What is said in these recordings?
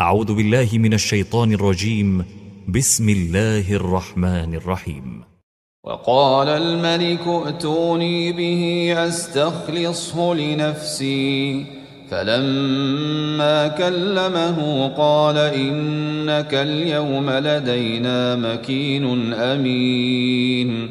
أعوذ بالله من الشيطان الرجيم. بسم الله الرحمن الرحيم. وقال الملك ائتوني به أستخلصه لنفسي. فلما كلمه قال إنك اليوم لدينا مكين أمين.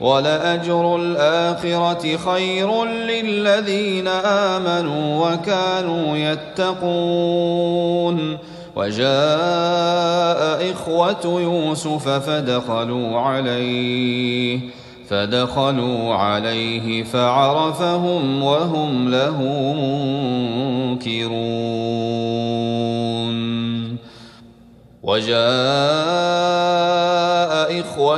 ولأجر الآخرة خير للذين آمنوا وكانوا يتقون. وجاء إخوة يوسف فدخلوا عليه فدخلوا عليه فعرفهم وهم له منكرون. وجاء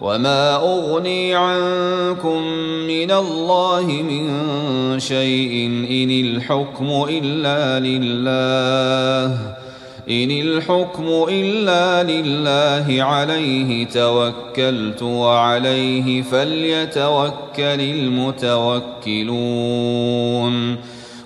وما أغني عنكم من الله من شيء إن الحكم إلا لله إن الحكم إلا لله عليه توكلت وعليه فليتوكل المتوكلون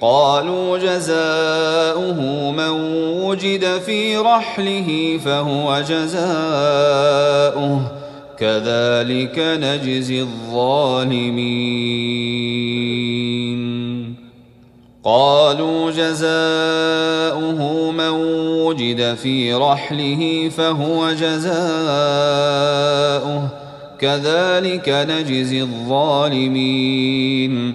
قالوا جزاؤه من وجد في رحله فهو جزاؤه. كذلك نجزي الظالمين. قالوا جزاؤه من وجد في رحله فهو جزاؤه. كذلك نجزي الظالمين.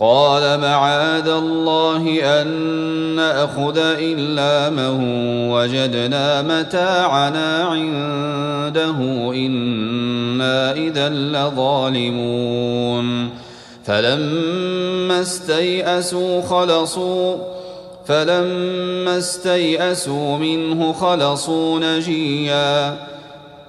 قال معاذ الله أن نأخذ إلا من وجدنا متاعنا عنده إنا إذا لظالمون. فلما استيئسوا خلصوا فلما استيئسوا منه خلصوا نجيا.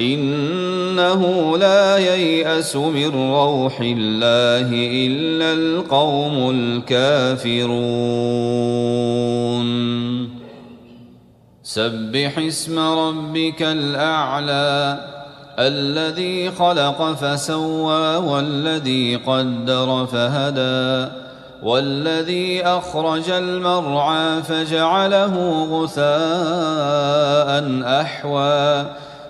إنه لا ييأس من روح الله إلا القوم الكافرون. سبح اسم ربك الأعلى الذي خلق فسوى والذي قدر فهدى والذي أخرج المرعى فجعله غثاء أحوى.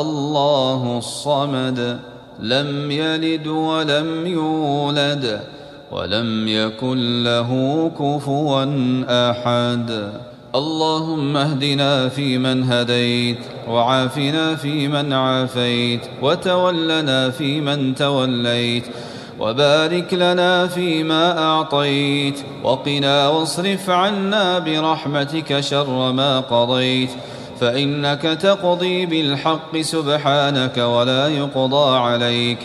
الله الصمد لم يلد ولم يولد ولم يكن له كفوا أحد. اللهم اهدنا فيمن هديت وعافنا فيمن عافيت وتولنا فيمن توليت وبارك لنا فيما أعطيت وقنا واصرف عنا برحمتك شر ما قضيت فإنك تقضي بالحق سبحانك ولا يقضى عليك.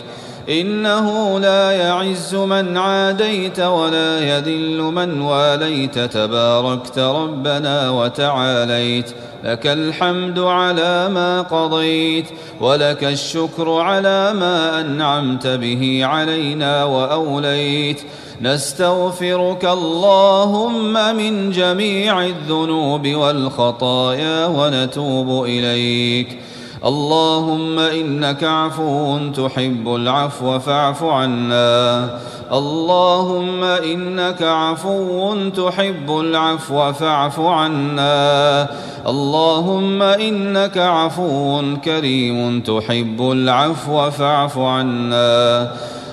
إنه لا يعز من عاديت ولا يذل من واليت. تباركت ربنا وتعاليت. لك الحمد على ما قضيت ولك الشكر على ما أنعمت به علينا وأوليت. نستغفرك اللهم من جميع الذنوب والخطايا ونتوب إليك. اللهم إنك عفو تحب العفو فاعف عنا. اللهم إنك عفو تحب العفو فاعف عنا. اللهم إنك عفو كريم تحب العفو فاعف عنا.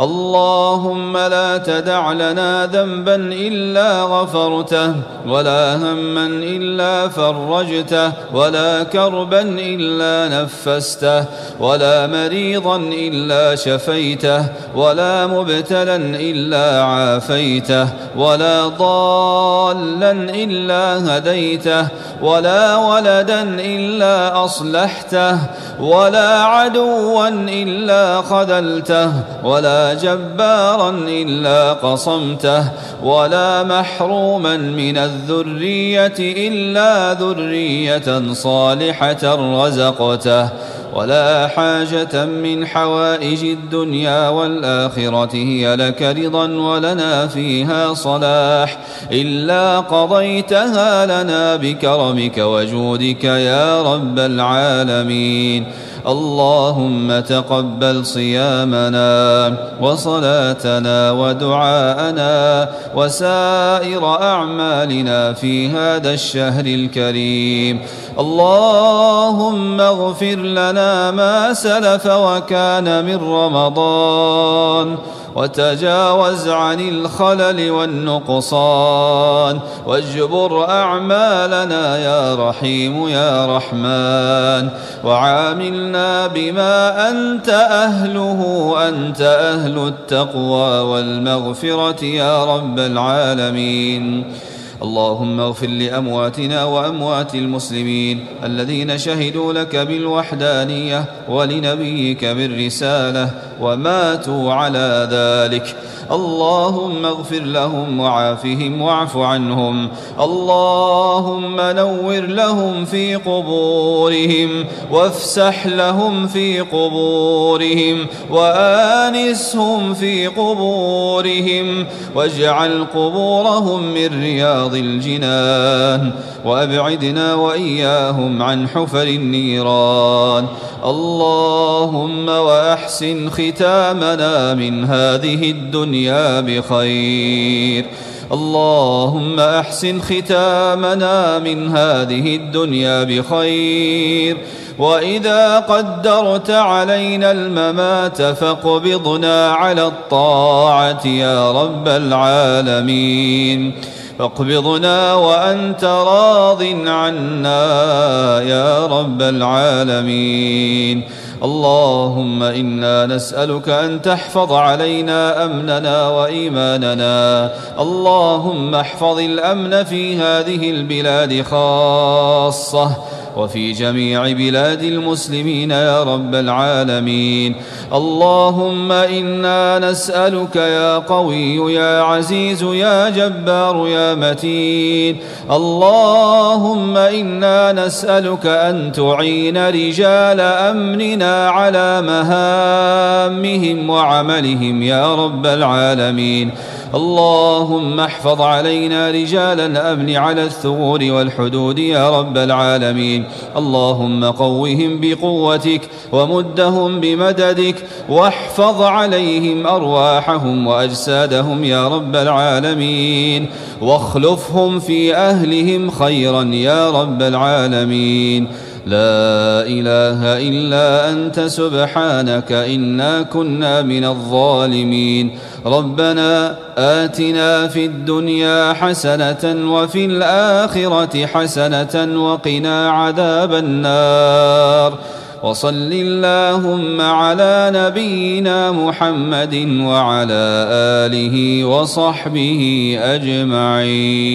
اللهم لا تدع لنا ذنبا إلا غفرته ولا هما إلا فرجته ولا كربا إلا نفسته ولا مريضا إلا شفيته ولا مبتلا إلا عافيته ولا ضالا إلا هديته ولا ولدا إلا أصلحته ولا عدوا إلا خذلته ولا جبارا إلا قصمته ولا محروما من الذرية إلا ذرية صالحة رزقته. ولا حاجة من حوائج الدنيا والآخرة هي لك رضا ولنا فيها صلاح. إلا قضيتها لنا بكرمك وجودك يا رب العالمين. اللهم تقبل صيامنا وصلاتنا ودعاءنا وسائر أعمالنا في هذا الشهر الكريم. اللهم اغفر لنا ما سلف وكان من رمضان. وتجاوز عن الخلل والنقصان. واجبر أعمالنا يا رحيم يا رحمن. وعاملنا بما أنت أهله أنت أهل التقوى والمغفرة يا رب العالمين. اللهم اغفر لأمواتنا وأموات المسلمين الذين شهدوا لك بالوحدانية ولنبيك بالرسالة وماتوا على ذلك. اللهم اغفر لهم وعافهم واعف عنهم. اللهم نور لهم في قبورهم وافسح لهم في قبورهم وآنسهم في قبورهم واجعل قبورهم من رياض الجنان وأبعدنا وإياهم عن حفر النيران اللهم وأحسن ختامنا من هذه الدنيا بخير اللهم أحسن ختامنا من هذه الدنيا بخير وإذا قدرت علينا الممات فاقبضنا على الطاعة يا رب العالمين فاقبضنا وأنت راض عنا يا رب العالمين. اللهم إنا نسألك أن تحفظ علينا أمننا وإيماننا. اللهم احفظ الأمن في هذه البلاد خاصة. وفي جميع بلاد المسلمين يا رب العالمين. اللهم إنا نسألك يا قوي يا عزيز يا جبار يا متين. اللهم إنا نسألك أن تعين رجال أمننا على مهامهم وعملهم يا رب العالمين. اللهم احفظ علينا رجال الأمن على الثغور والحدود يا رب العالمين. اللهم قوهم بقوتك ومدهم بمددك واحفظ عليهم أرواحهم وأجسادهم يا رب العالمين. واخلفهم في أهلهم خيرا يا رب العالمين. لا إله إلا أنت سبحانك إنا كنا من الظالمين. ربنا آتنا في الدنيا حسنة وفي الآخرة حسنة وقنا عذاب النار. وصل اللهم على نبينا محمد وعلى آله وصحبه أجمعين.